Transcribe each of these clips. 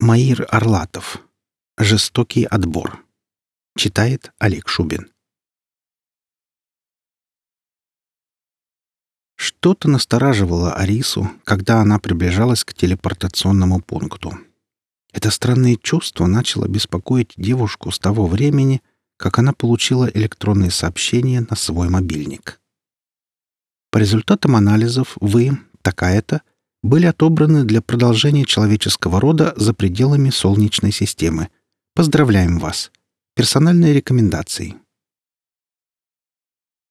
Маир Орлатов. Жестокий отбор. Читает Олег Шубин. Что-то настораживало Арису, когда она приближалась к телепортационному пункту. Это странное чувство начало беспокоить девушку с того времени, как она получила электронные сообщения на свой мобильник. По результатам анализов вы, такая-то, были отобраны для продолжения человеческого рода за пределами Солнечной системы. Поздравляем вас. Персональные рекомендации.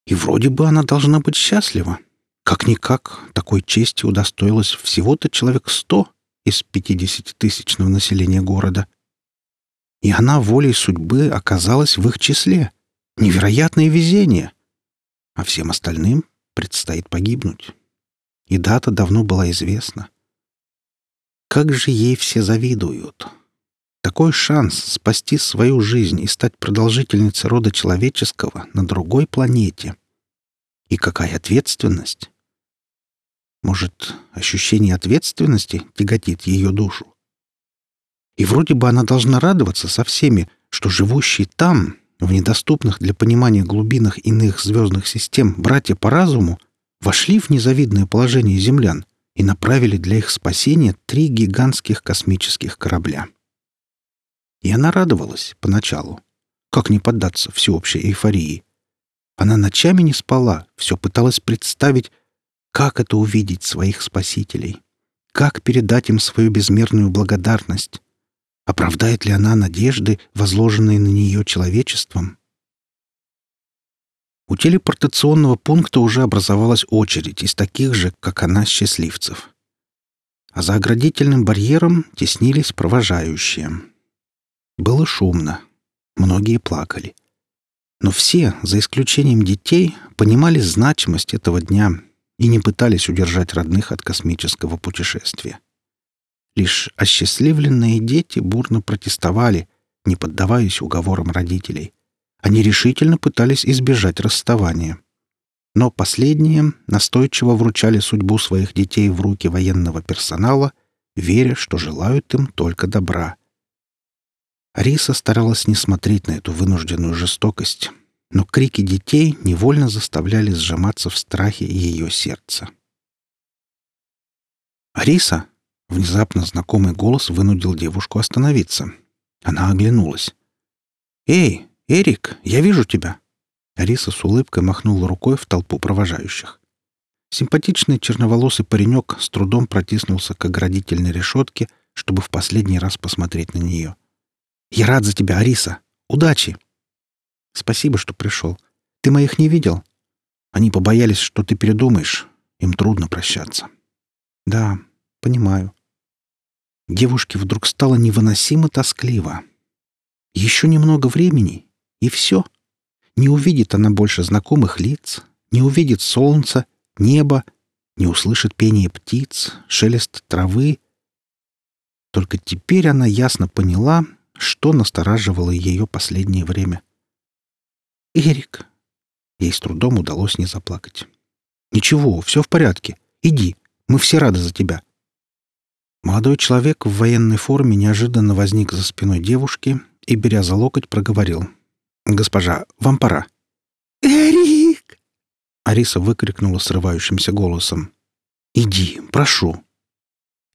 И вроде бы она должна быть счастлива. Как-никак, такой чести удостоилось всего-то человек сто из пятидесятитысячного населения города. И она волей судьбы оказалась в их числе. Невероятное везение. А всем остальным предстоит погибнуть и дата давно была известна. Как же ей все завидуют! Такой шанс спасти свою жизнь и стать продолжительницей рода человеческого на другой планете. И какая ответственность! Может, ощущение ответственности тяготит ее душу? И вроде бы она должна радоваться со всеми, что живущие там, в недоступных для понимания глубинах иных звездных систем, братья по разуму вошли в незавидное положение землян и направили для их спасения три гигантских космических корабля. И она радовалась поначалу. Как не поддаться всеобщей эйфории? Она ночами не спала, все пыталась представить, как это увидеть своих спасителей, как передать им свою безмерную благодарность, оправдает ли она надежды, возложенные на нее человечеством. У телепортационного пункта уже образовалась очередь из таких же, как она, счастливцев. А за оградительным барьером теснились провожающие. Было шумно. Многие плакали. Но все, за исключением детей, понимали значимость этого дня и не пытались удержать родных от космического путешествия. Лишь осчастливленные дети бурно протестовали, не поддаваясь уговорам родителей. Они решительно пытались избежать расставания. Но последние настойчиво вручали судьбу своих детей в руки военного персонала, веря, что желают им только добра. Риса старалась не смотреть на эту вынужденную жестокость, но крики детей невольно заставляли сжиматься в страхе ее сердце. «Ариса!» — внезапно знакомый голос вынудил девушку остановиться. Она оглянулась. «Эй, «Эрик, я вижу тебя!» Ариса с улыбкой махнула рукой в толпу провожающих. Симпатичный черноволосый паренек с трудом протиснулся к оградительной решетке, чтобы в последний раз посмотреть на нее. «Я рад за тебя, Ариса! Удачи!» «Спасибо, что пришел. Ты моих не видел?» «Они побоялись, что ты передумаешь. Им трудно прощаться». «Да, понимаю». Девушке вдруг стало невыносимо тоскливо. Еще немного времени, и все. Не увидит она больше знакомых лиц, не увидит солнца, неба, не услышит пение птиц, шелест травы. Только теперь она ясно поняла, что настораживало ее последнее время. «Эрик!» Ей с трудом удалось не заплакать. «Ничего, все в порядке. Иди, мы все рады за тебя». Молодой человек в военной форме неожиданно возник за спиной девушки и, беря за локоть, проговорил. «Госпожа, вам пора». «Эрик!» Ариса выкрикнула срывающимся голосом. «Иди, прошу».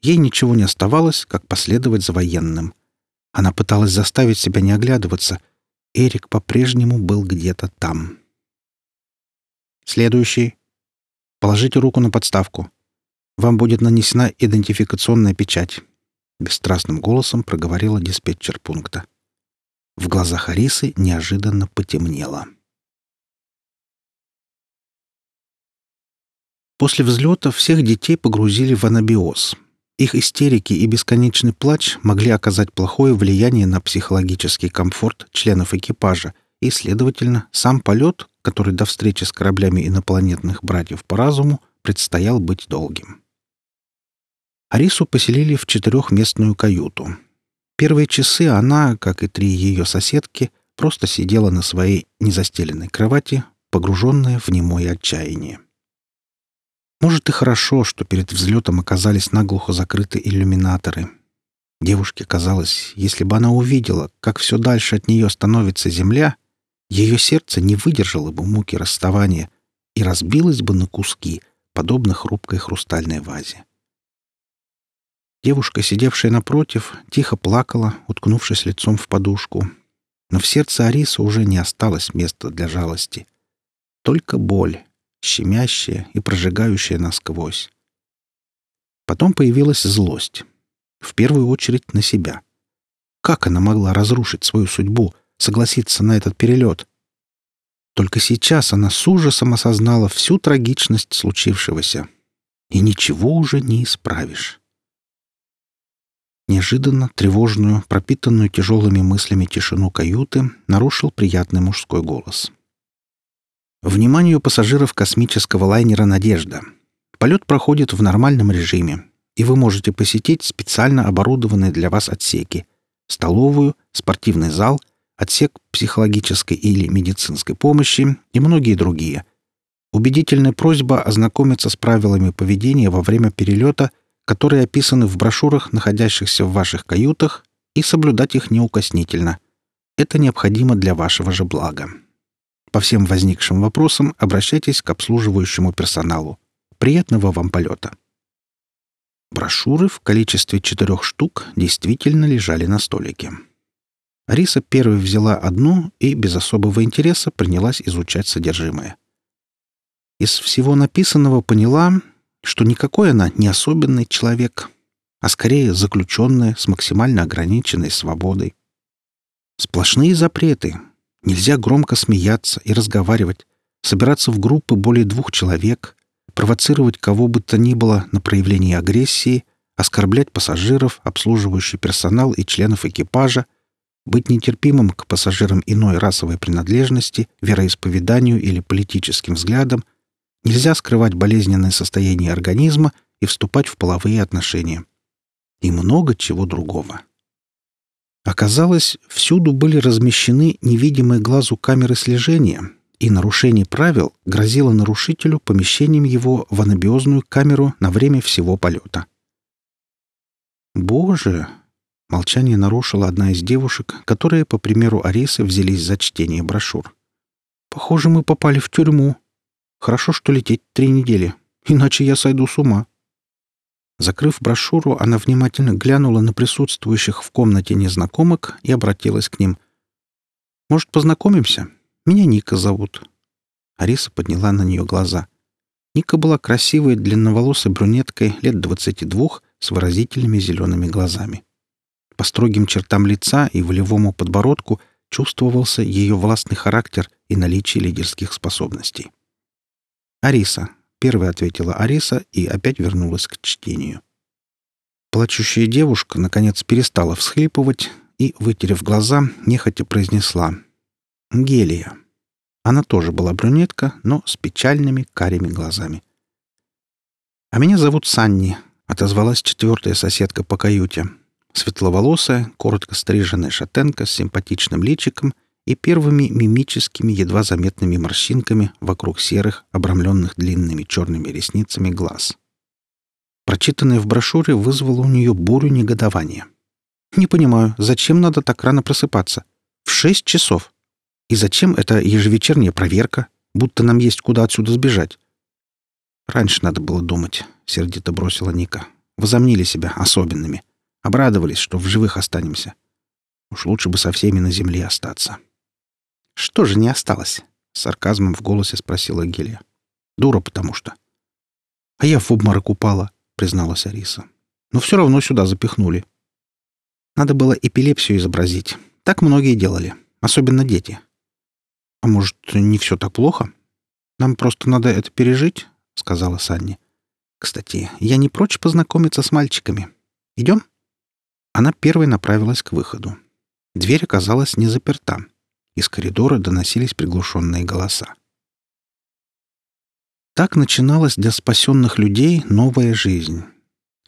Ей ничего не оставалось, как последовать за военным. Она пыталась заставить себя не оглядываться. Эрик по-прежнему был где-то там. «Следующий. Положите руку на подставку. Вам будет нанесена идентификационная печать», — бесстрастным голосом проговорила диспетчер пункта. В глазах Арисы неожиданно потемнело. После взлета всех детей погрузили в анабиоз. Их истерики и бесконечный плач могли оказать плохое влияние на психологический комфорт членов экипажа, и, следовательно, сам полет, который до встречи с кораблями инопланетных братьев по разуму, предстоял быть долгим. Арису поселили в четырехместную каюту, Первые часы она, как и три ее соседки, просто сидела на своей незастеленной кровати, погруженная в немое отчаяние. Может и хорошо, что перед взлетом оказались наглухо закрыты иллюминаторы. Девушке казалось, если бы она увидела, как все дальше от нее становится земля, ее сердце не выдержало бы муки расставания и разбилось бы на куски, подобно хрупкой хрустальной вазе. Девушка, сидевшая напротив, тихо плакала, уткнувшись лицом в подушку. Но в сердце Арисы уже не осталось места для жалости. Только боль, щемящая и прожигающая насквозь. Потом появилась злость. В первую очередь на себя. Как она могла разрушить свою судьбу, согласиться на этот перелет? Только сейчас она с ужасом осознала всю трагичность случившегося. И ничего уже не исправишь. Неожиданно тревожную, пропитанную тяжелыми мыслями тишину каюты нарушил приятный мужской голос. Вниманию пассажиров космического лайнера «Надежда». Полет проходит в нормальном режиме, и вы можете посетить специально оборудованные для вас отсеки — столовую, спортивный зал, отсек психологической или медицинской помощи и многие другие. Убедительная просьба ознакомиться с правилами поведения во время перелета — которые описаны в брошюрах, находящихся в ваших каютах, и соблюдать их неукоснительно. Это необходимо для вашего же блага. По всем возникшим вопросам обращайтесь к обслуживающему персоналу. Приятного вам полета! Брошюры в количестве четырех штук действительно лежали на столике. Ариса первой взяла одну и без особого интереса принялась изучать содержимое. Из всего написанного поняла, что никакой она не особенный человек, а скорее заключенная с максимально ограниченной свободой. Сплошные запреты. Нельзя громко смеяться и разговаривать, собираться в группы более двух человек, провоцировать кого бы то ни было на проявление агрессии, оскорблять пассажиров, обслуживающий персонал и членов экипажа, быть нетерпимым к пассажирам иной расовой принадлежности, вероисповеданию или политическим взглядам, Нельзя скрывать болезненное состояние организма и вступать в половые отношения. И много чего другого. Оказалось, всюду были размещены невидимые глазу камеры слежения, и нарушение правил грозило нарушителю помещением его в анабиозную камеру на время всего полета. «Боже!» — молчание нарушила одна из девушек, которые, по примеру Арисы, взялись за чтение брошюр. «Похоже, мы попали в тюрьму», Хорошо, что лететь три недели, иначе я сойду с ума. Закрыв брошюру, она внимательно глянула на присутствующих в комнате незнакомок и обратилась к ним. «Может, познакомимся? Меня Ника зовут». Ариса подняла на нее глаза. Ника была красивой длинноволосой брюнеткой лет двадцати двух с выразительными зелеными глазами. По строгим чертам лица и волевому подбородку чувствовался ее властный характер и наличие лидерских способностей. «Ариса», — первая ответила Ариса и опять вернулась к чтению. Плачущая девушка, наконец, перестала всхлипывать и, вытерев глаза, нехотя произнесла «Гелия». Она тоже была брюнетка, но с печальными карими глазами. «А меня зовут Санни», — отозвалась четвертая соседка по каюте. Светловолосая, коротко стриженная шатенка с симпатичным личиком и первыми мимическими, едва заметными морщинками вокруг серых, обрамленных длинными черными ресницами глаз. Прочитанное в брошюре вызвало у нее бурю негодования. «Не понимаю, зачем надо так рано просыпаться? В шесть часов. И зачем эта ежевечерняя проверка, будто нам есть куда отсюда сбежать?» «Раньше надо было думать», — сердито бросила Ника. «Возомнили себя особенными. Обрадовались, что в живых останемся. Уж лучше бы со всеми на земле остаться». «Что же не осталось?» — сарказмом в голосе спросила Гелия. «Дура, потому что». «А я в обморок упала», — призналась Ариса. «Но все равно сюда запихнули». «Надо было эпилепсию изобразить. Так многие делали, особенно дети». «А может, не все так плохо? Нам просто надо это пережить?» — сказала Санни. «Кстати, я не прочь познакомиться с мальчиками. Идем?» Она первой направилась к выходу. Дверь оказалась не заперта. Из коридора доносились приглушенные голоса. Так начиналась для спасенных людей новая жизнь.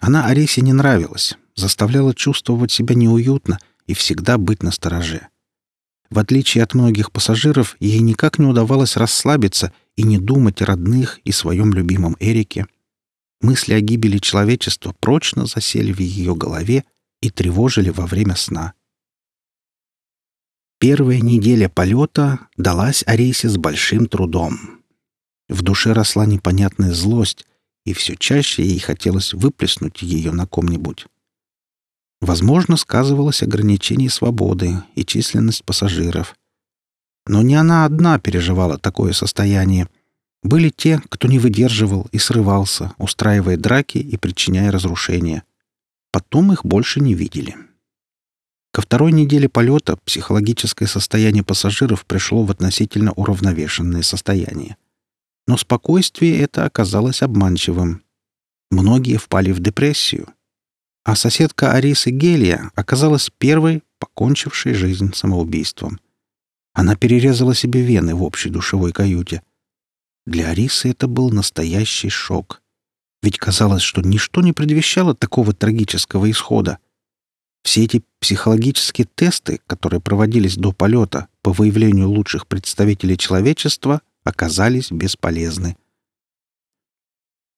Она Арисе не нравилась, заставляла чувствовать себя неуютно и всегда быть настороже. В отличие от многих пассажиров, ей никак не удавалось расслабиться и не думать о родных и своем любимом Эрике. Мысли о гибели человечества прочно засели в ее голове, и тревожили во время сна. Первая неделя полета далась Арисе с большим трудом. В душе росла непонятная злость, и все чаще ей хотелось выплеснуть ее на ком-нибудь. Возможно, сказывалось ограничение свободы и численность пассажиров. Но не она одна переживала такое состояние. Были те, кто не выдерживал и срывался, устраивая драки и причиняя разрушения. Потом их больше не видели. Ко второй неделе полета психологическое состояние пассажиров пришло в относительно уравновешенное состояние. Но спокойствие это оказалось обманчивым. Многие впали в депрессию. А соседка Арисы Гелия оказалась первой, покончившей жизнь самоубийством. Она перерезала себе вены в общей душевой каюте. Для Арисы это был настоящий шок. Ведь казалось, что ничто не предвещало такого трагического исхода. Все эти психологические тесты, которые проводились до полета по выявлению лучших представителей человечества, оказались бесполезны.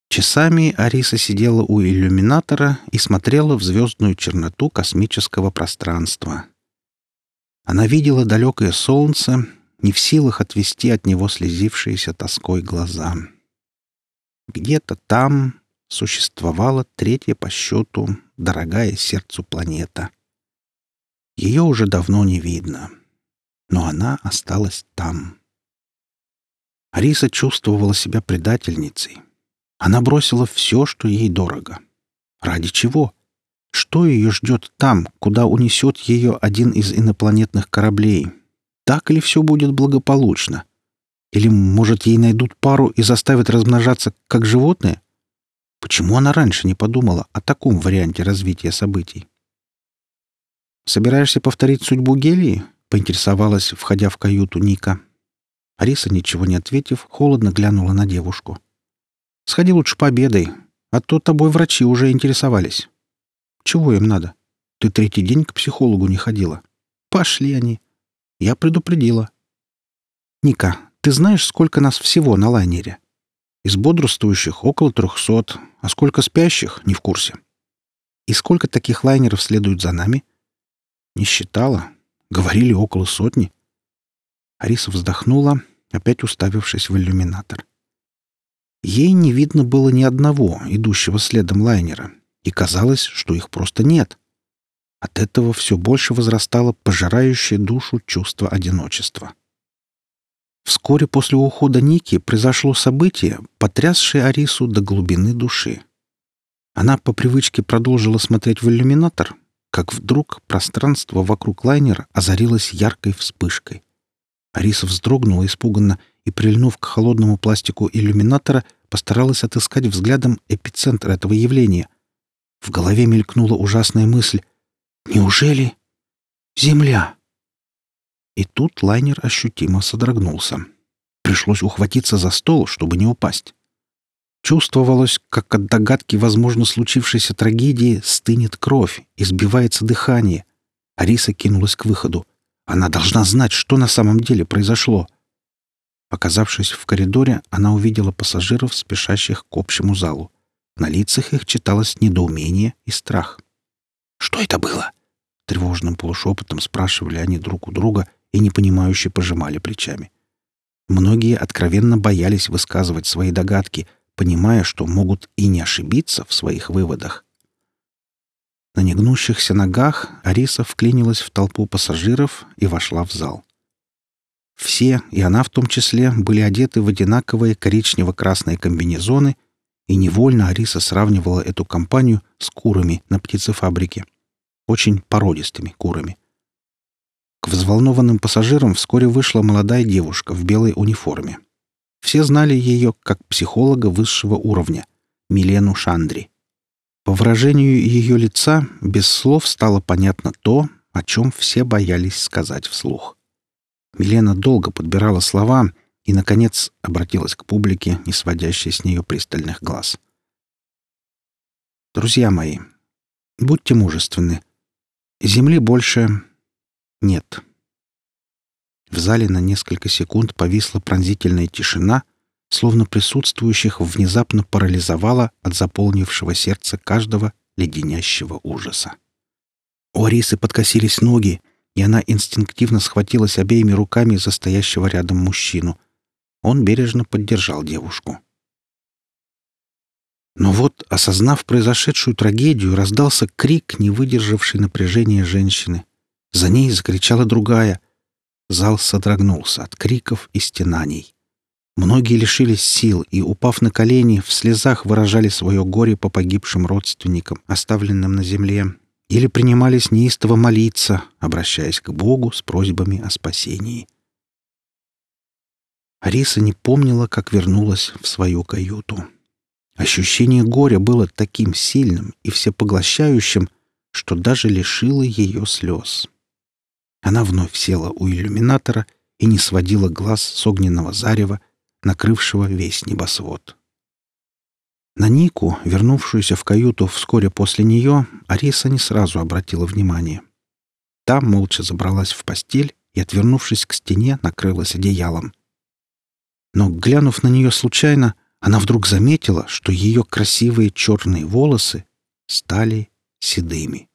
Часами Ариса сидела у иллюминатора и смотрела в звездную черноту космического пространства. Она видела далекое солнце, не в силах отвести от него слезившиеся тоской глаза. Где-то там существовала третья по счету дорогая сердцу планета. Ее уже давно не видно, но она осталась там. Ариса чувствовала себя предательницей. Она бросила все, что ей дорого. Ради чего? Что ее ждет там, куда унесет ее один из инопланетных кораблей? Так ли все будет благополучно? Или, может, ей найдут пару и заставят размножаться как животные? Почему она раньше не подумала о таком варианте развития событий? «Собираешься повторить судьбу Гелии?» — поинтересовалась, входя в каюту Ника. Ариса, ничего не ответив, холодно глянула на девушку. «Сходи лучше пообедай, а то тобой врачи уже интересовались. Чего им надо? Ты третий день к психологу не ходила. Пошли они. Я предупредила». «Ника, ты знаешь, сколько нас всего на лайнере?» «Из бодрствующих около трехсот, а сколько спящих — не в курсе». «И сколько таких лайнеров следует за нами?» «Не считала. Говорили около сотни». Ариса вздохнула, опять уставившись в иллюминатор. Ей не видно было ни одного, идущего следом лайнера, и казалось, что их просто нет. От этого все больше возрастало пожирающее душу чувство одиночества. Вскоре после ухода Ники произошло событие, потрясшее Арису до глубины души. Она по привычке продолжила смотреть в иллюминатор, как вдруг пространство вокруг лайнера озарилось яркой вспышкой. Ариса вздрогнула испуганно и, прильнув к холодному пластику иллюминатора, постаралась отыскать взглядом эпицентр этого явления. В голове мелькнула ужасная мысль. «Неужели Земля?» И тут лайнер ощутимо содрогнулся. Пришлось ухватиться за стол, чтобы не упасть. Чувствовалось, как от догадки возможно случившейся трагедии стынет кровь и сбивается дыхание. Ариса кинулась к выходу. Она должна знать, что на самом деле произошло. Оказавшись в коридоре, она увидела пассажиров, спешащих к общему залу. На лицах их читалось недоумение и страх. «Что это было?» Тревожным полушепотом спрашивали они друг у друга и непонимающе пожимали плечами. Многие откровенно боялись высказывать свои догадки, понимая, что могут и не ошибиться в своих выводах. На негнущихся ногах Ариса вклинилась в толпу пассажиров и вошла в зал. Все, и она в том числе, были одеты в одинаковые коричнево-красные комбинезоны, и невольно Ариса сравнивала эту компанию с курами на птицефабрике. Очень породистыми курами. Взволнованным пассажирам вскоре вышла молодая девушка в белой униформе. Все знали ее как психолога высшего уровня — Милену Шандри. По выражению ее лица без слов стало понятно то, о чем все боялись сказать вслух. Милена долго подбирала слова и, наконец, обратилась к публике, не сводящей с нее пристальных глаз. «Друзья мои, будьте мужественны. Земли больше нет». В зале на несколько секунд повисла пронзительная тишина — словно присутствующих внезапно парализовало от заполнившего сердца каждого леденящего ужаса. У Арисы подкосились ноги, и она инстинктивно схватилась обеими руками за стоящего рядом мужчину. Он бережно поддержал девушку. Но вот, осознав произошедшую трагедию, раздался крик, не выдержавший напряжения женщины. За ней закричала другая. Зал содрогнулся от криков и стенаний. Многие лишились сил и, упав на колени, в слезах выражали свое горе по погибшим родственникам, оставленным на земле, или принимались неистово молиться, обращаясь к Богу с просьбами о спасении. Ариса не помнила, как вернулась в свою каюту. Ощущение горя было таким сильным и всепоглощающим, что даже лишило ее слез. Она вновь села у иллюминатора и не сводила глаз с огненного зарева, накрывшего весь небосвод. На Нику, вернувшуюся в каюту вскоре после нее, Ариса не сразу обратила внимание. Та молча забралась в постель и, отвернувшись к стене, накрылась одеялом. Но, глянув на нее случайно, она вдруг заметила, что ее красивые черные волосы стали седыми.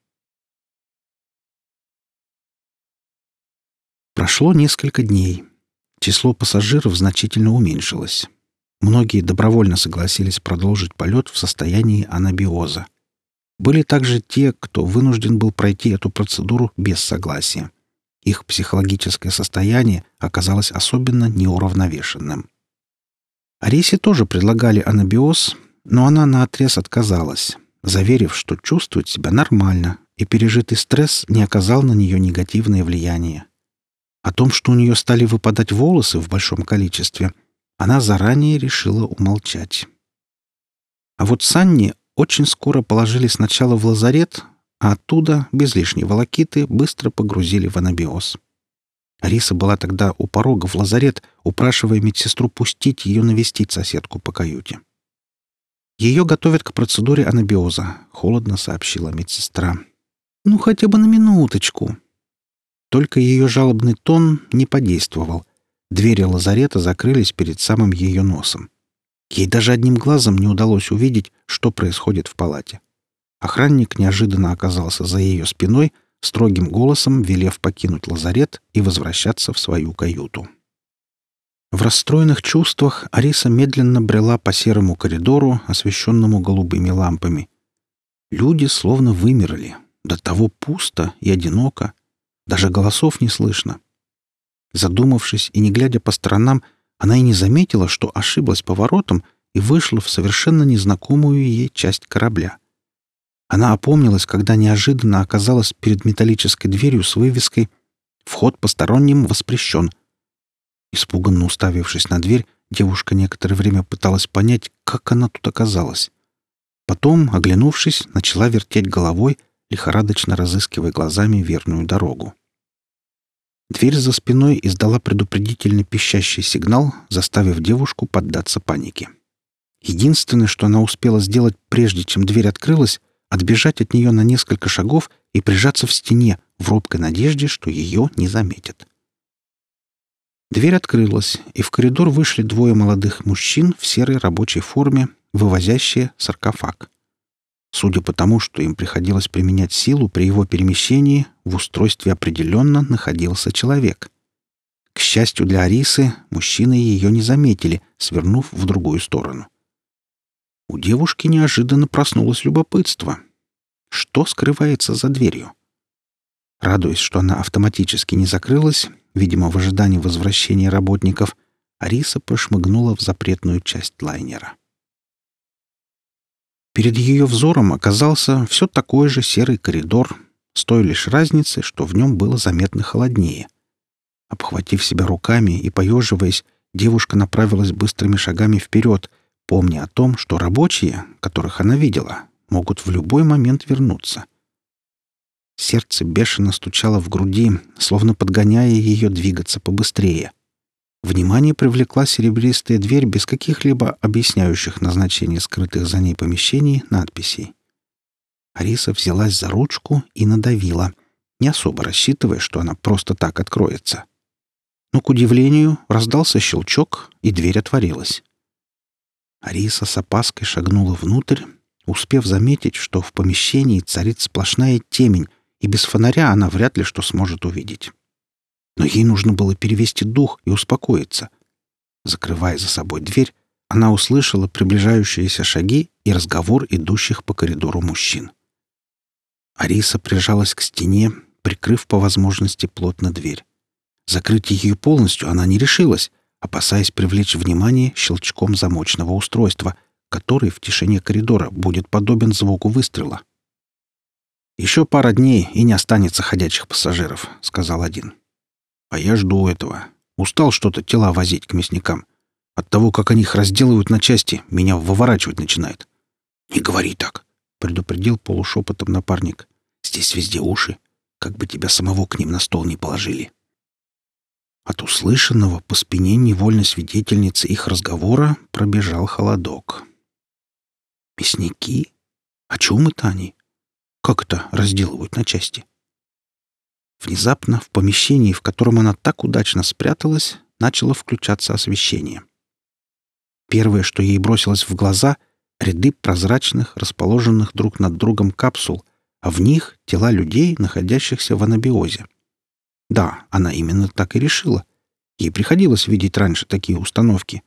Прошло несколько дней. Число пассажиров значительно уменьшилось. Многие добровольно согласились продолжить полет в состоянии анабиоза. Были также те, кто вынужден был пройти эту процедуру без согласия. Их психологическое состояние оказалось особенно неуравновешенным. Арисе тоже предлагали анабиоз, но она наотрез отказалась, заверив, что чувствует себя нормально, и пережитый стресс не оказал на нее негативное влияние. О том, что у нее стали выпадать волосы в большом количестве, она заранее решила умолчать. А вот Санни очень скоро положили сначала в лазарет, а оттуда, без лишней волокиты, быстро погрузили в анабиоз. Ариса была тогда у порога в лазарет, упрашивая медсестру пустить ее навестить соседку по каюте. «Ее готовят к процедуре анабиоза», — холодно сообщила медсестра. «Ну, хотя бы на минуточку». Только ее жалобный тон не подействовал. Двери лазарета закрылись перед самым ее носом. Ей даже одним глазом не удалось увидеть, что происходит в палате. Охранник неожиданно оказался за ее спиной, строгим голосом велев покинуть лазарет и возвращаться в свою каюту. В расстроенных чувствах Ариса медленно брела по серому коридору, освещенному голубыми лампами. Люди словно вымерли. До того пусто и одиноко. Даже голосов не слышно. Задумавшись и не глядя по сторонам, она и не заметила, что ошиблась поворотом и вышла в совершенно незнакомую ей часть корабля. Она опомнилась, когда неожиданно оказалась перед металлической дверью с вывеской «Вход посторонним воспрещен». Испуганно уставившись на дверь, девушка некоторое время пыталась понять, как она тут оказалась. Потом, оглянувшись, начала вертеть головой, лихорадочно разыскивая глазами верную дорогу. Дверь за спиной издала предупредительный пищащий сигнал, заставив девушку поддаться панике. Единственное, что она успела сделать, прежде чем дверь открылась, отбежать от нее на несколько шагов и прижаться в стене в робкой надежде, что ее не заметят. Дверь открылась, и в коридор вышли двое молодых мужчин в серой рабочей форме, вывозящие саркофаг. Судя по тому, что им приходилось применять силу при его перемещении, в устройстве определенно находился человек. К счастью для Арисы, мужчины ее не заметили, свернув в другую сторону. У девушки неожиданно проснулось любопытство. Что скрывается за дверью? Радуясь, что она автоматически не закрылась, видимо, в ожидании возвращения работников, Ариса прошмыгнула в запретную часть лайнера. Перед ее взором оказался все такой же серый коридор, с той лишь разницей, что в нем было заметно холоднее. Обхватив себя руками и поеживаясь, девушка направилась быстрыми шагами вперед — помня о том, что рабочие, которых она видела, могут в любой момент вернуться. Сердце бешено стучало в груди, словно подгоняя ее двигаться побыстрее. Внимание привлекла серебристая дверь без каких-либо объясняющих назначение скрытых за ней помещений надписей. Ариса взялась за ручку и надавила, не особо рассчитывая, что она просто так откроется. Но, к удивлению, раздался щелчок, и дверь отворилась. Ариса с опаской шагнула внутрь, успев заметить, что в помещении царит сплошная темень, и без фонаря она вряд ли что сможет увидеть. Но ей нужно было перевести дух и успокоиться. Закрывая за собой дверь, она услышала приближающиеся шаги и разговор идущих по коридору мужчин. Ариса прижалась к стене, прикрыв по возможности плотно дверь. Закрыть ее полностью она не решилась, опасаясь привлечь внимание щелчком замочного устройства, который в тишине коридора будет подобен звуку выстрела. «Еще пара дней, и не останется ходячих пассажиров», — сказал один. «А я жду этого. Устал что-то тела возить к мясникам. От того, как они их разделывают на части, меня выворачивать начинает». «Не говори так», — предупредил полушепотом напарник. «Здесь везде уши. Как бы тебя самого к ним на стол не положили». От услышанного по спине невольной свидетельницы их разговора пробежал холодок. «Мясники? О чем это они? Как это разделывают на части?» Внезапно в помещении, в котором она так удачно спряталась, начало включаться освещение. Первое, что ей бросилось в глаза — ряды прозрачных, расположенных друг над другом капсул, а в них — тела людей, находящихся в анабиозе. Да, она именно так и решила. Ей приходилось видеть раньше такие установки.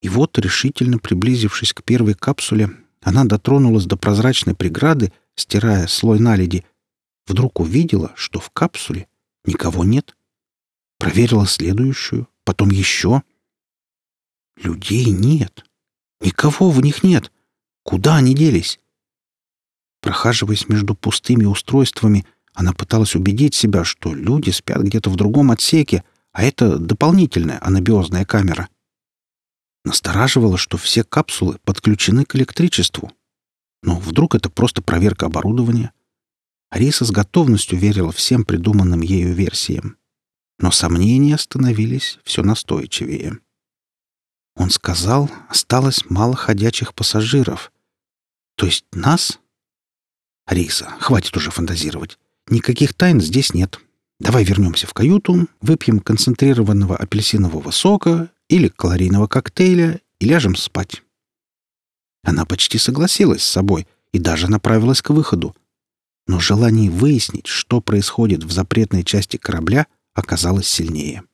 И вот, решительно приблизившись к первой капсуле, она дотронулась до прозрачной преграды, стирая слой наледи, вдруг увидела, что в капсуле никого нет. Проверила следующую, потом еще. Людей нет. Никого в них нет. Куда они делись? Прохаживаясь между пустыми устройствами, она пыталась убедить себя, что люди спят где-то в другом отсеке, а это дополнительная анабиозная камера. Настораживало, что все капсулы подключены к электричеству. Но вдруг это просто проверка оборудования? Ариса с готовностью верила всем придуманным ею версиям. Но сомнения становились все настойчивее. Он сказал, осталось мало ходячих пассажиров. То есть нас? Ариса, хватит уже фантазировать. Никаких тайн здесь нет. Давай вернемся в каюту, выпьем концентрированного апельсинового сока или калорийного коктейля и ляжем спать. Она почти согласилась с собой и даже направилась к выходу. Но желание выяснить, что происходит в запретной части корабля, оказалось сильнее.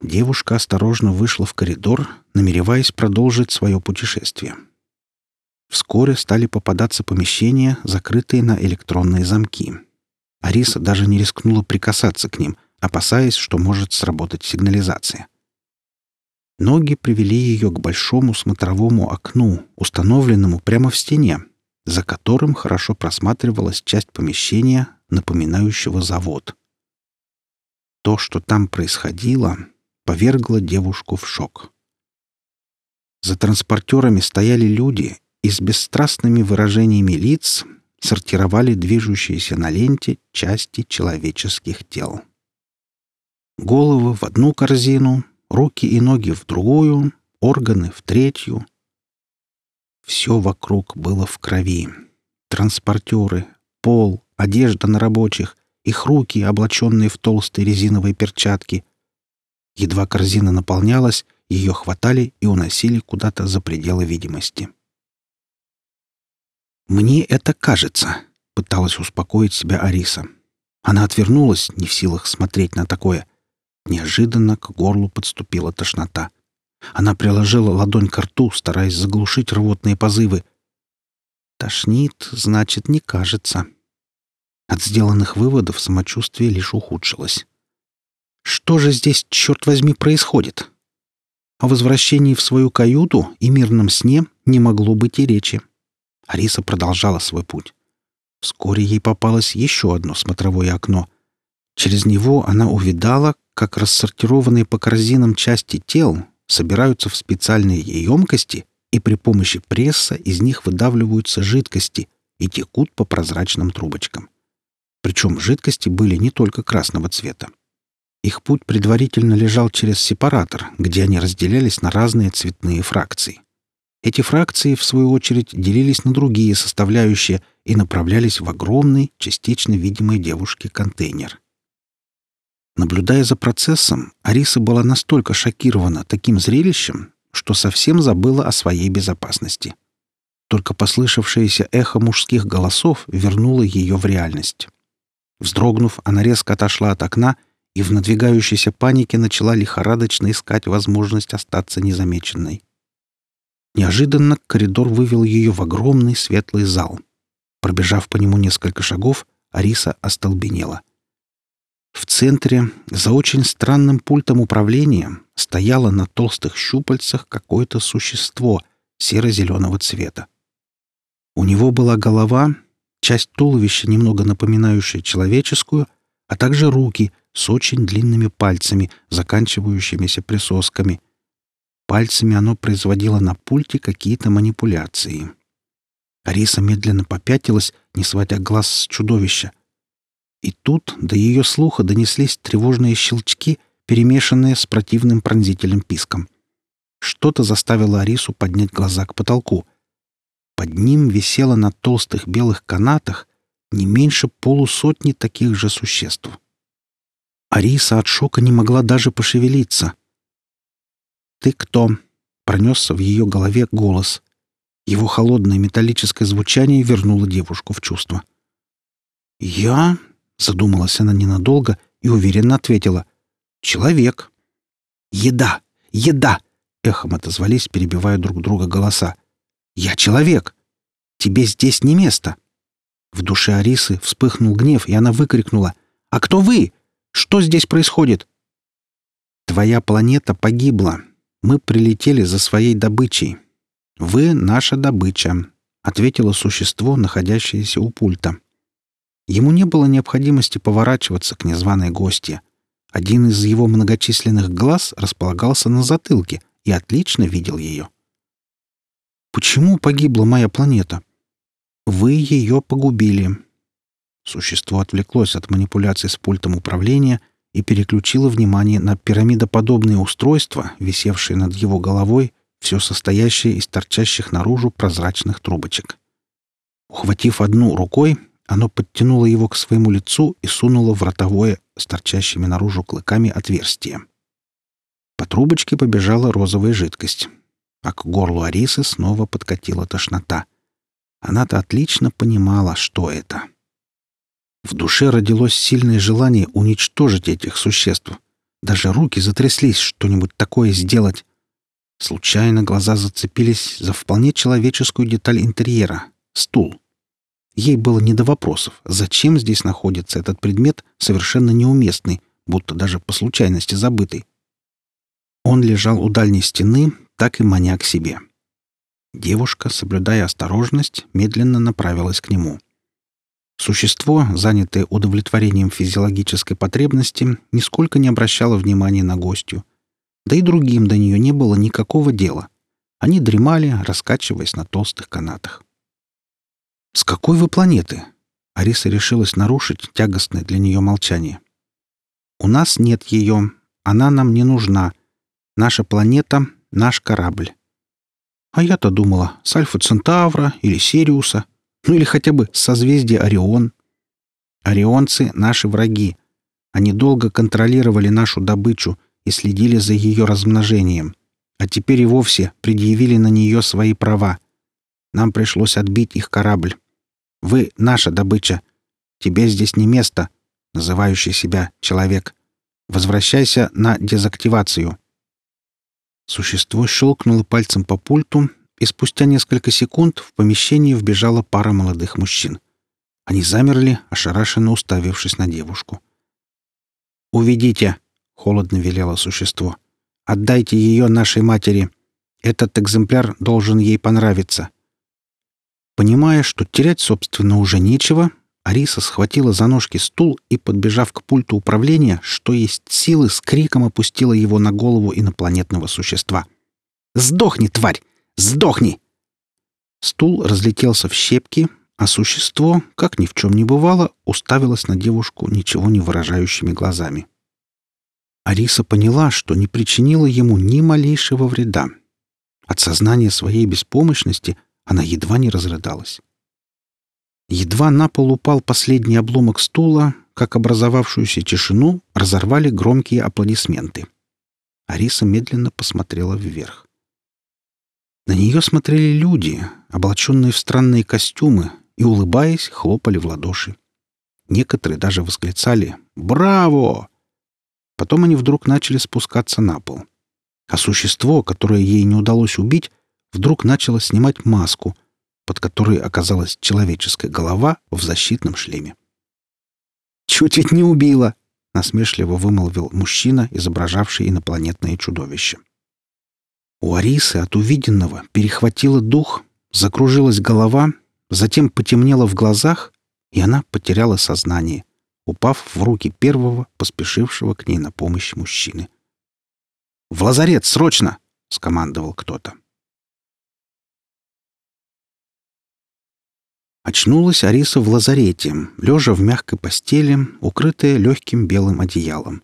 Девушка осторожно вышла в коридор, намереваясь продолжить свое путешествие. Вскоре стали попадаться помещения, закрытые на электронные замки. Ариса даже не рискнула прикасаться к ним, опасаясь, что может сработать сигнализация. Ноги привели ее к большому смотровому окну, установленному прямо в стене, за которым хорошо просматривалась часть помещения, напоминающего завод. То, что там происходило, повергло девушку в шок. За транспортерами стояли люди и с бесстрастными выражениями лиц сортировали движущиеся на ленте части человеческих тел. Головы в одну корзину, руки и ноги в другую, органы в третью. Все вокруг было в крови. Транспортеры, пол, одежда на рабочих, их руки, облаченные в толстые резиновые перчатки. Едва корзина наполнялась, ее хватали и уносили куда-то за пределы видимости. «Мне это кажется», — пыталась успокоить себя Ариса. Она отвернулась, не в силах смотреть на такое. Неожиданно к горлу подступила тошнота. Она приложила ладонь к рту, стараясь заглушить рвотные позывы. «Тошнит, значит, не кажется». От сделанных выводов самочувствие лишь ухудшилось. «Что же здесь, черт возьми, происходит?» О возвращении в свою каюту и мирном сне не могло быть и речи. Ариса продолжала свой путь. Вскоре ей попалось еще одно смотровое окно. Через него она увидала, как рассортированные по корзинам части тел собираются в специальные емкости, и при помощи пресса из них выдавливаются жидкости и текут по прозрачным трубочкам. Причем жидкости были не только красного цвета. Их путь предварительно лежал через сепаратор, где они разделялись на разные цветные фракции. Эти фракции, в свою очередь, делились на другие составляющие и направлялись в огромный, частично видимый девушке контейнер. Наблюдая за процессом, Ариса была настолько шокирована таким зрелищем, что совсем забыла о своей безопасности. Только послышавшееся эхо мужских голосов вернуло ее в реальность. Вздрогнув, она резко отошла от окна и в надвигающейся панике начала лихорадочно искать возможность остаться незамеченной. Неожиданно коридор вывел ее в огромный светлый зал. Пробежав по нему несколько шагов, Ариса остолбенела. В центре, за очень странным пультом управления, стояло на толстых щупальцах какое-то существо серо-зеленого цвета. У него была голова, часть туловища, немного напоминающая человеческую, а также руки с очень длинными пальцами, заканчивающимися присосками — Пальцами оно производило на пульте какие-то манипуляции. Ариса медленно попятилась, не сводя глаз с чудовища. И тут до ее слуха донеслись тревожные щелчки, перемешанные с противным пронзительным писком. Что-то заставило Арису поднять глаза к потолку. Под ним висело на толстых белых канатах не меньше полусотни таких же существ. Ариса от шока не могла даже пошевелиться. «Ты кто?» — пронесся в ее голове голос. Его холодное металлическое звучание вернуло девушку в чувство. «Я?» — задумалась она ненадолго и уверенно ответила. «Человек». «Еда! Еда!» — эхом отозвались, перебивая друг друга голоса. «Я человек! Тебе здесь не место!» В душе Арисы вспыхнул гнев, и она выкрикнула. «А кто вы? Что здесь происходит?» «Твоя планета погибла», мы прилетели за своей добычей. Вы — наша добыча», — ответило существо, находящееся у пульта. Ему не было необходимости поворачиваться к незваной гости. Один из его многочисленных глаз располагался на затылке и отлично видел ее. «Почему погибла моя планета?» «Вы ее погубили». Существо отвлеклось от манипуляций с пультом управления — и переключила внимание на пирамидоподобные устройства, висевшие над его головой, все состоящее из торчащих наружу прозрачных трубочек. Ухватив одну рукой, оно подтянуло его к своему лицу и сунуло в ротовое с торчащими наружу клыками отверстие. По трубочке побежала розовая жидкость, а к горлу Арисы снова подкатила тошнота. Она-то отлично понимала, что это. В душе родилось сильное желание уничтожить этих существ. Даже руки затряслись что-нибудь такое сделать. Случайно глаза зацепились за вполне человеческую деталь интерьера — стул. Ей было не до вопросов, зачем здесь находится этот предмет, совершенно неуместный, будто даже по случайности забытый. Он лежал у дальней стены, так и маня к себе. Девушка, соблюдая осторожность, медленно направилась к нему — Существо, занятое удовлетворением физиологической потребности, нисколько не обращало внимания на гостью. Да и другим до нее не было никакого дела. Они дремали, раскачиваясь на толстых канатах. «С какой вы планеты?» Ариса решилась нарушить тягостное для нее молчание. «У нас нет ее. Она нам не нужна. Наша планета — наш корабль». «А я-то думала, с Альфа Центавра или Сириуса», ну или хотя бы созвездие Орион. Орионцы — наши враги. Они долго контролировали нашу добычу и следили за ее размножением. А теперь и вовсе предъявили на нее свои права. Нам пришлось отбить их корабль. Вы — наша добыча. Тебе здесь не место, называющий себя человек. Возвращайся на дезактивацию. Существо щелкнуло пальцем по пульту, и спустя несколько секунд в помещение вбежала пара молодых мужчин. Они замерли, ошарашенно уставившись на девушку. «Уведите!» — холодно велело существо. «Отдайте ее нашей матери. Этот экземпляр должен ей понравиться». Понимая, что терять, собственно, уже нечего, Ариса схватила за ножки стул и, подбежав к пульту управления, что есть силы, с криком опустила его на голову инопланетного существа. «Сдохни, тварь! Сдохни!» Стул разлетелся в щепки, а существо, как ни в чем не бывало, уставилось на девушку ничего не выражающими глазами. Ариса поняла, что не причинила ему ни малейшего вреда. От сознания своей беспомощности она едва не разрыдалась. Едва на пол упал последний обломок стула, как образовавшуюся тишину разорвали громкие аплодисменты. Ариса медленно посмотрела вверх. На нее смотрели люди, облаченные в странные костюмы, и, улыбаясь, хлопали в ладоши. Некоторые даже восклицали «Браво!». Потом они вдруг начали спускаться на пол. А существо, которое ей не удалось убить, вдруг начало снимать маску, под которой оказалась человеческая голова в защитном шлеме. «Чуть ведь не убила!» — насмешливо вымолвил мужчина, изображавший инопланетное чудовище. У Арисы от увиденного перехватило дух, закружилась голова, затем потемнело в глазах, и она потеряла сознание, упав в руки первого, поспешившего к ней на помощь мужчины. «В лазарет, срочно!» — скомандовал кто-то. Очнулась Ариса в лазарете, лежа в мягкой постели, укрытая легким белым одеялом.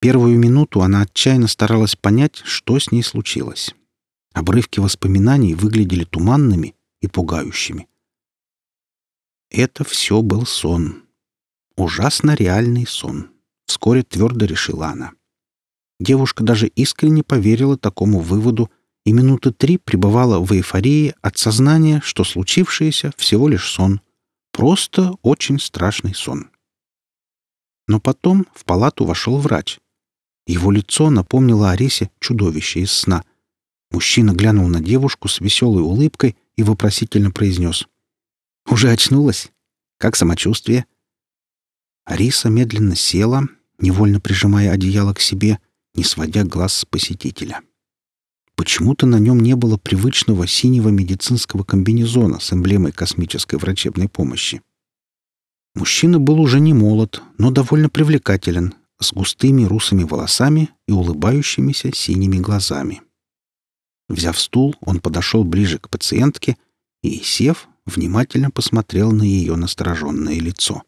Первую минуту она отчаянно старалась понять, что с ней случилось. Обрывки воспоминаний выглядели туманными и пугающими. Это все был сон. Ужасно реальный сон. Вскоре твердо решила она. Девушка даже искренне поверила такому выводу и минуты три пребывала в эйфории от сознания, что случившееся всего лишь сон. Просто очень страшный сон. Но потом в палату вошел врач. Его лицо напомнило Арисе чудовище из сна. Мужчина глянул на девушку с веселой улыбкой и вопросительно произнес. «Уже очнулась? Как самочувствие?» Ариса медленно села, невольно прижимая одеяло к себе, не сводя глаз с посетителя. Почему-то на нем не было привычного синего медицинского комбинезона с эмблемой космической врачебной помощи. Мужчина был уже не молод, но довольно привлекателен, с густыми русыми волосами и улыбающимися синими глазами. Взяв стул, он подошел ближе к пациентке и, сев, внимательно посмотрел на ее настороженное лицо.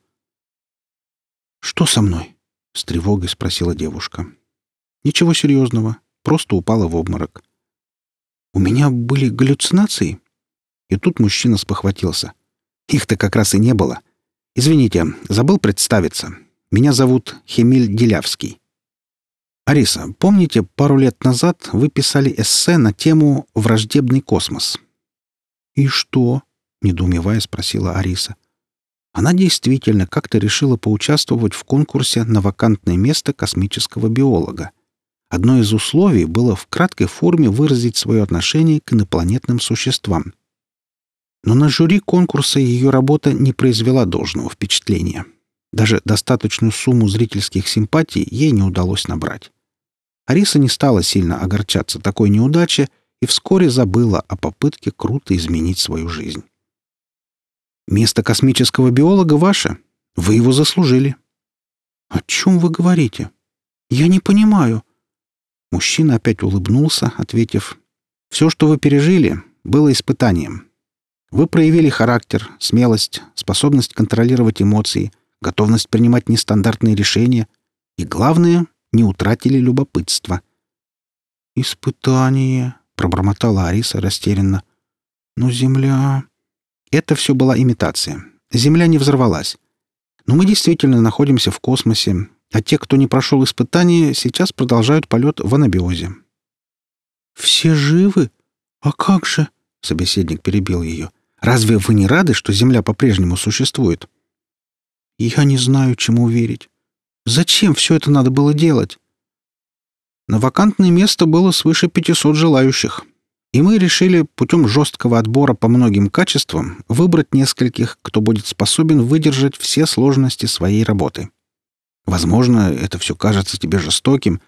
«Что со мной?» — с тревогой спросила девушка. «Ничего серьезного, просто упала в обморок. У меня были галлюцинации?» И тут мужчина спохватился. «Их-то как раз и не было. Извините, забыл представиться. Меня зовут Хемиль Делявский. Ариса, помните, пару лет назад вы писали эссе на тему «Враждебный космос»?» «И что?» — недоумевая спросила Ариса. Она действительно как-то решила поучаствовать в конкурсе на вакантное место космического биолога — Одно из условий было в краткой форме выразить свое отношение к инопланетным существам. Но на жюри конкурса ее работа не произвела должного впечатления. Даже достаточную сумму зрительских симпатий ей не удалось набрать. Ариса не стала сильно огорчаться такой неудаче и вскоре забыла о попытке круто изменить свою жизнь. «Место космического биолога ваше. Вы его заслужили». «О чем вы говорите? Я не понимаю», Мужчина опять улыбнулся, ответив, «Все, что вы пережили, было испытанием. Вы проявили характер, смелость, способность контролировать эмоции, готовность принимать нестандартные решения и, главное, не утратили любопытство». «Испытание», — пробормотала Ариса растерянно. «Но Земля...» Это все была имитация. Земля не взорвалась. Но мы действительно находимся в космосе, а те, кто не прошел испытание, сейчас продолжают полет в анабиозе. «Все живы? А как же?» — собеседник перебил ее. «Разве вы не рады, что Земля по-прежнему существует?» «Я не знаю, чему верить. Зачем все это надо было делать?» На вакантное место было свыше 500 желающих, и мы решили путем жесткого отбора по многим качествам выбрать нескольких, кто будет способен выдержать все сложности своей работы. Возможно, это все кажется тебе жестоким,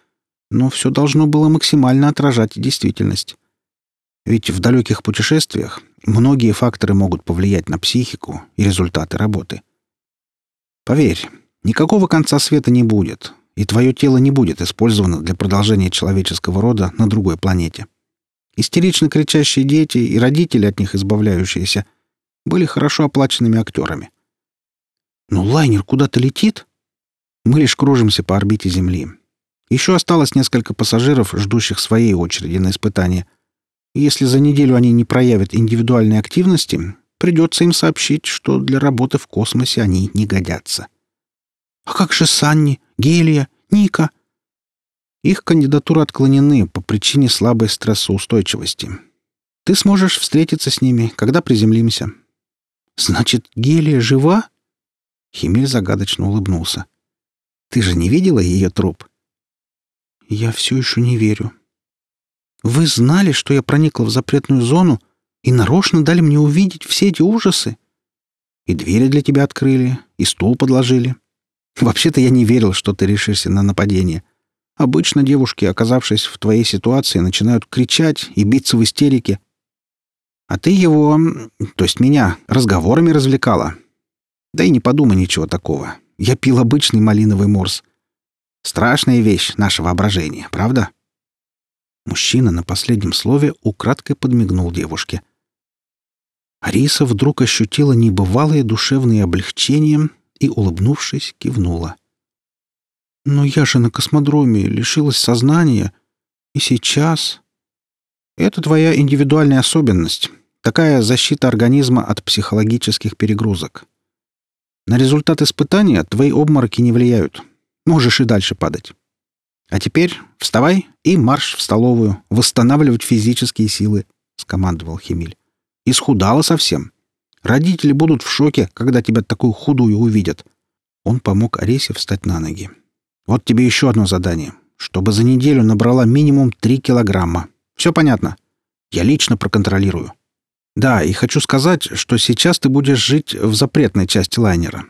но все должно было максимально отражать действительность. Ведь в далеких путешествиях многие факторы могут повлиять на психику и результаты работы. Поверь, никакого конца света не будет, и твое тело не будет использовано для продолжения человеческого рода на другой планете. Истерично кричащие дети и родители от них избавляющиеся были хорошо оплаченными актерами. Но лайнер куда-то летит, мы лишь кружимся по орбите Земли. Еще осталось несколько пассажиров, ждущих своей очереди на испытание. Если за неделю они не проявят индивидуальной активности, придется им сообщить, что для работы в космосе они не годятся. А как же Санни, Гелия, Ника? Их кандидатуры отклонены по причине слабой стрессоустойчивости. Ты сможешь встретиться с ними, когда приземлимся». «Значит, Гелия жива?» Химель загадочно улыбнулся. «Ты же не видела ее труп?» «Я все еще не верю. Вы знали, что я проникла в запретную зону и нарочно дали мне увидеть все эти ужасы? И двери для тебя открыли, и стул подложили. Вообще-то я не верил, что ты решишься на нападение. Обычно девушки, оказавшись в твоей ситуации, начинают кричать и биться в истерике. А ты его, то есть меня, разговорами развлекала. Да и не подумай ничего такого. Я пил обычный малиновый морс. Страшная вещь, наше воображение, правда? Мужчина на последнем слове украдкой подмигнул девушке. Ариса вдруг ощутила небывалое душевное облегчение и, улыбнувшись, кивнула. «Но я же на космодроме лишилась сознания. И сейчас...» «Это твоя индивидуальная особенность. Такая защита организма от психологических перегрузок. На результат испытания твои обмороки не влияют. Можешь и дальше падать. А теперь вставай и марш в столовую, восстанавливать физические силы», — скомандовал Хемиль. «Исхудала совсем. Родители будут в шоке, когда тебя такую худую увидят». Он помог Арисе встать на ноги. «Вот тебе еще одно задание. Чтобы за неделю набрала минимум три килограмма. Все понятно? Я лично проконтролирую». «Да, и хочу сказать, что сейчас ты будешь жить в запретной части лайнера.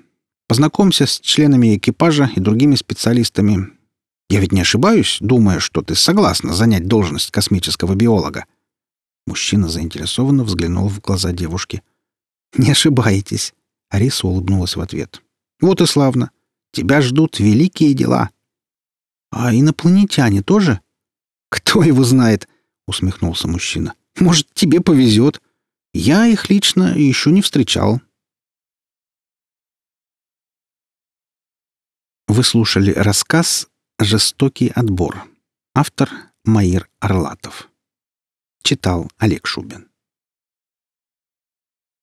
Познакомься с членами экипажа и другими специалистами. Я ведь не ошибаюсь, думая, что ты согласна занять должность космического биолога». Мужчина заинтересованно взглянул в глаза девушки. «Не ошибаетесь», — Ариса улыбнулась в ответ. «Вот и славно. Тебя ждут великие дела». «А инопланетяне тоже?» «Кто его знает?» — усмехнулся мужчина. «Может, тебе повезет. Я их лично еще не встречал. Вы слушали рассказ «Жестокий отбор». Автор Маир Орлатов. Читал Олег Шубин.